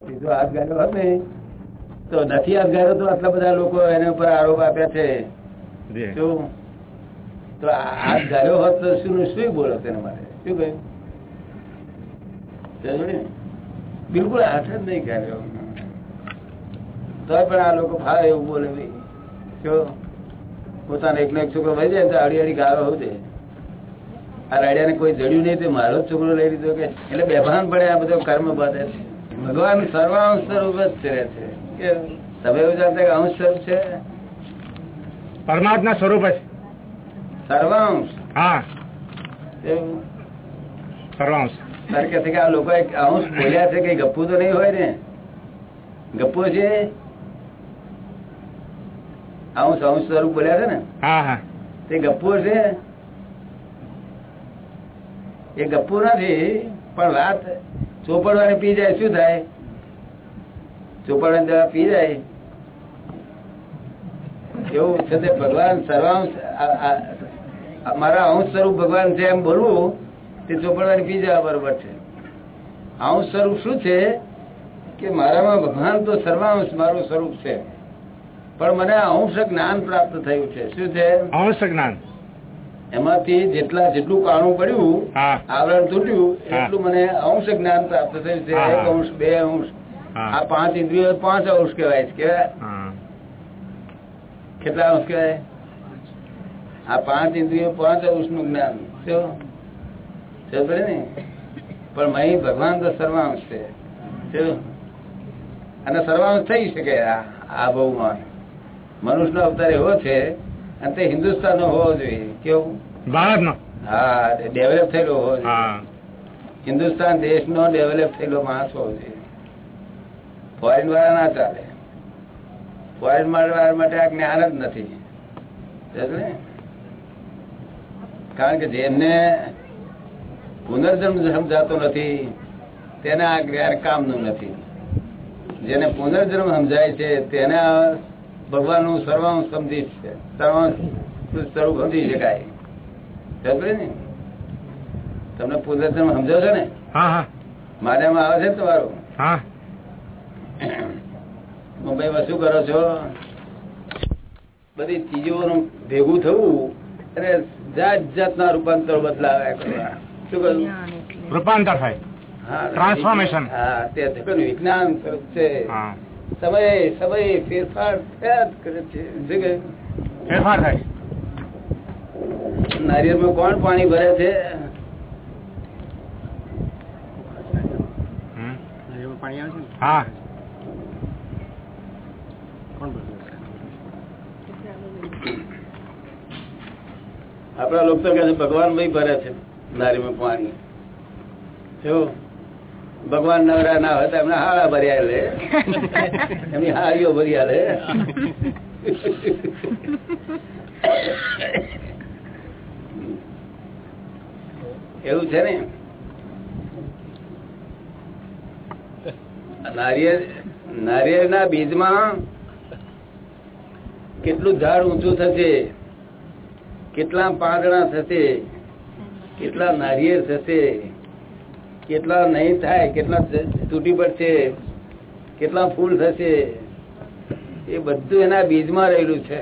જો હાથ ગાળ્યો હોત ને તો નથી હાથ તો આટલા બધા લોકો એના ઉપર આરોપ આપ્યા છે. શું? તો હાથ હોત તો શું શું બોલો તેના માટે? શું કહ્યું? બિલકુલ હાથ જ નહીં ગાળ્યો. તો પણ આ લોકો ફાવે એવું બોલે ભાઈ શું? પોતાનો એકનો એક છોકરો ભાઈ જાય તો અડી અડી ગાળો હોવ દે. આ રાડિયાને કોઈ જડ્યું નહીં તે મારો જ છોકરો લઈ લીધો કે? એટલે બેભાન પડે આ બધો કર્મ બાધે છે. ભગવાન સર્વાંશ સ્વરૂપ જ છે કે તમે એવું જાણતા કે અંશ સ્વરૂપ છે? પરમાત્મા સ્વરૂપ જ. સર્વાંશ? હા. સર્વાંશ. સર કે છે કે આ લોકો એક અંશ બોલ્યા છે કઈ ગપ્પુ તો નહીં હોય ને? ગપ્પુ છે? અંશ અંશ સ્વરૂપ બોલ્યા છે ને? હા હા. તે ગપ્પુ છે? એ ગપ્પુ નથી પણ વાત ચોપડવાને પી જાય, શું થાય? ચોપડવાની દવા પી જાય? એવું છે તે ભગવાન સર્વાંશ મારા અંશ સ્વરૂપ ભગવાન છે એમ બોલવું, તે ચોપડવાની પી જવા બરોબર છે. અંશ સ્વરૂપ શું છે? કે મારામાં ભગવાન તો સર્વાંશ મારું સ્વરૂપ છે. પણ મને અંશ જ્ઞાન પ્રાપ્ત થયું છે. શું છે? અંશ જ્ઞાન. એમાંથી જેટલા જેટલું કાણું પડ્યું આવરણ તૂટ્યું એટલું મને અંશ જ્ઞાન પ્રાપ્ત થયું છે એક અંશ બે અંશ. આ પાંચ ઇન્દ્રિયો પાંચ અંશ કહેવાય છે. કેવાય કેટલા અંશ કહેવાય? આ પાંચ ઇન્દ્રિયો પાંચ અંશનું જ્ઞાન ને? પણ મહી ભગવાન તો સર્વાંશ છે. અને સર્વાંશ થઈ શકે આ આ મનુષ્ય નો અવતાર એવો છે અને તે હિન્દુસ્તાન નો હોવો જોઈએ. કેવું? ભારતનો. હા ડેવલપ થયેલો હોવો જોઈએ. હિન્દુસ્તાન દેશ નો ડેવલપ થયેલો માણસ હોવો જોઈએ. ફોરેન વાળા ના ચાલે. ફોરેન વાળા માટે આ જ્ઞાન જ નથી. કારણ કે જેમને પુનર્જન્મ સમજાતો નથી તેને આ જ્ઞાન કામનું નથી. જેને પુનર્જન્મ સમજાય છે તેને આ ભગવાનનું સર્વાંશ સમજી છે. સર્વાંશ સ્વરૂપ સમજી શકાય. ને? તમને પુનર્જન્મ સમજો છો ને? હા હા. આવે છે ને તમારું? હા. મુંબઈમાં શું કરો છો? બધી ચીજોનું ભેગું થવું અને જાત જાતના રૂપાંતર બદલાવ્યા કરવા. શું કહ્યું? રૂપાંતર થાય. હા Transformation. હા તે વિજ્ઞાન સ્વરૂપ છે. હા. સમય સમય ફેરફાર થયા જ કરે છે? ફેરફાર થાય. નારિયેળમાં કોણ પાણી ભરે છે? પાણી આવે છે હા. આપડા લોકો ભગવાન ભાઈ ભરે છે નારીમાં પાણી. જો ભગવાન નવરા ના હોય તો એમને હાળા ભર્યા લે એમની હાળીઓ ભર્યા લે એવું છે ને? નારિયેળ, નારિયેળના બીજમાં કેટલું ઝાડ ઊંચું થશે, કેટલા પાંદડા થશે, કેટલા નારિયેળ થશે કેટલા નહીં થાય કેટલા તૂટી પડશે કેટલા ફૂલ થશે એ બધું એના બીજમાં રહેલું છે.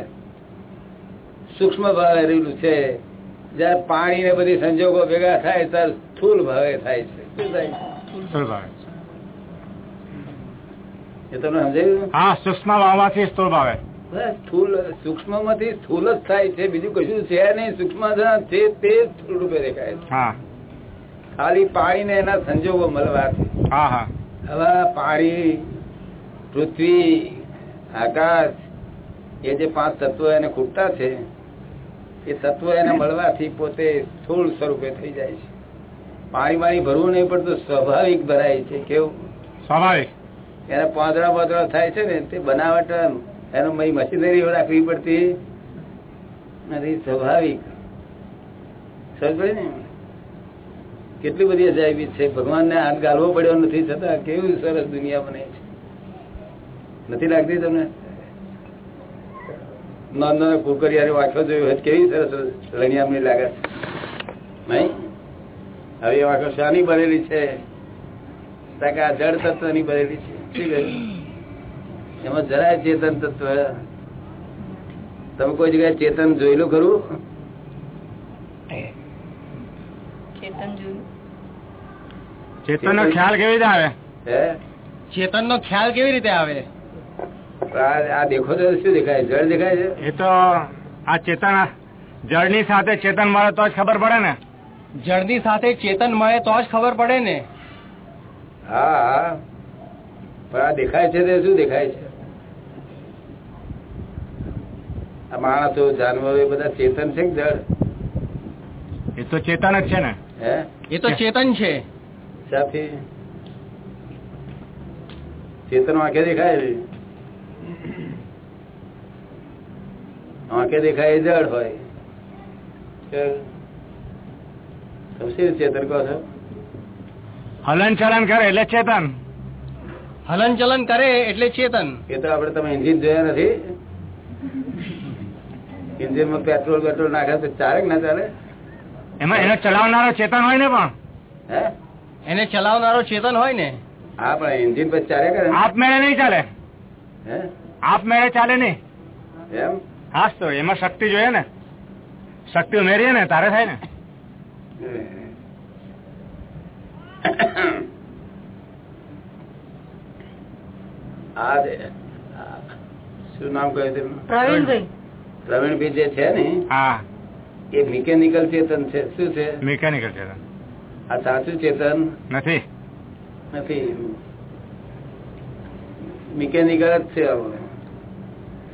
સૂક્ષ્મ ભાવે રહેલું છે. જયારે પાણી ને બધી સંજોગો ભેગા થાય ત્યારે સ્થુલ ભાવે થાય છે. એ તમને સમજાયું? હા સૂક્ષ્મ ભાવમાંથી ભાવે. સૂક્ષ્મમાંથી સ્થૂલ જ થાય છે. બીજું કશું છે નહીં. સૂક્ષ્મ છે તે સ્થુલ રૂપે દેખાય છે. ખાલી પાણી ને એના સંજોગો હા હવા પાણી પૃથ્વી આકાશ એ જે પાંચ તત્વો એને ખૂટતા છે એ તત્વ એને મળવાથી પોતે સ્થૂળ સ્વરૂપે થઈ જાય છે. પાણી પાણી ભરવું નહીં પડતું સ્વાભાવિક ભરાય છે. કેવું? સ્વાભાવિક. એને પાંદડા પાંદડા થાય છે ને તે બનાવટ એનો મય મશીનરી રાખવી પડતી નથી. સ્વાભાવિક. સમજ ને? કેટલી બધી અજાયબી છે? ભગવાનને હાથ ગાળવો પડ્યો નથી છતાં કેવી સરસ દુનિયા બને છે. નથી લાગતી તમને? નાના નાના વાંખો જોયું હોય કેવી સરસ લણિયામણી લાગે નહીં? હવે વાંખો શાની ભરેલી છે? કારણ કે આ જળ તત્વની બનેલી છે. એમાં જરાય ચેતન તત્વ. તમે કોઈ જગ્યાએ ચેતન જોયેલું ખરું? ચેતન જોયું. ચેતન નો ખ્યાલ કેવી રીતે આવે? ચેતન નો ખ્યાલ કેવી રીતે આવે? આ આ દેખો તો શું દેખાય? જળ દેખાય છે? એ તો આ ચેતન જળની સાથે ચેતન મળે તો જ ખબર પડે ને. જળની સાથે ચેતન મળે તો જ ખબર પડે ને. હા હા. પણ આ દેખાય છે તે શું દેખાય છે? આ માણસો જાનવરો એ બધા ચેતન છે કે જળ? એ તો ચેતન જ છે ને. એ તો ચેતન છે. ચેતન આંખે દેખાય આંખે દેખાય જળ હોય. તમે ચેતન કહો છો? હલન ચલન કરે એટલે ચેતન. હલન ચલન કરે એટલે ચેતન. એ તો આપડે તમે એન્જિન જોયા નથી? એન્જિનમાં પેટ્રોલ પેટ્રોલ નાખે તો ચાલે ના ચાલે? એમાં એને ચલાવનારો ચેતન હોય ને પણ. એને ચલાવનારો ચેતન હોય ને? હા પણ એન્જિન પછી ચાલે કરે ને? આપ મેળે નહીં ચાલે. હે? આપ મેળે ચાલે નહીં. એમ? હા તો એમાં શક્તિ જોઈએ ને. શક્તિ ઉમેરીએ ને તારે થાય ને. શું નામ કહ્યું પ્રવીણભાઈ. પ્રવીણભાઈ જે છે ને હા. એ મિકેનિકલ ચેતન છે. શું છે? મિકેનિકલ ચેતન. આ સાચું ચેતન? નથી. નથી. મિકેનિકલ જ છે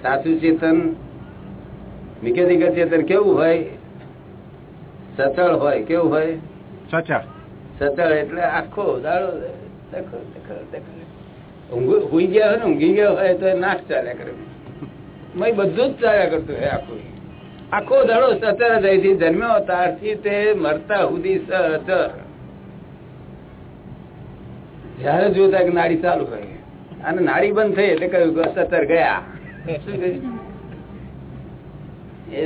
સાચું ચેતન? મિકેનિકલ ચેતન કેવું હોય? સચળ હોય. કેવું હોય? સચળ. સચળ એટલે આખો દાડો ઊંઘી ગયા હોય ને ઊંઘી ગયા હોય તો નાક ચાલ્યા કરે. બધું જ ચાલ્યા કરતું હોય આખું. આખો દડો સચર જ અહીંથી જન્મ્યો ત્યારથી તે મરતા સુધી સચર જયારે જોતા કે નાડી ચાલુ હોય અને નાડી બંધ થઈ એટલે કહ્યું કે સચર ગયા. એ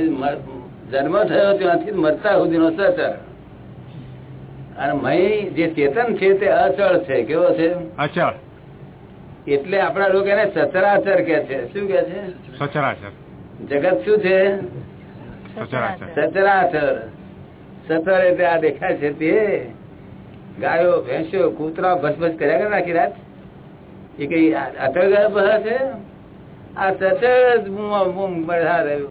જન્મ થયો ત્યાંથી મરતા સુધીનો સચર અને મય જે ચેતન છે તે અચળ છે. કેવો છે? અચળ. એટલે આપણા લોકો એને સચરાચર કે છે. શું કે છે? સચરાચર. જગત શું છે? સચરાચર. સચર એટલે આ દેખાય છે તે ગાયો, ભેંસો, કૂતરા ભસભસ કર્યા કરે આખી રાત? એ કઈ અચળ ગયા છે? આ સચર જ બૂમા બધા રહ્યું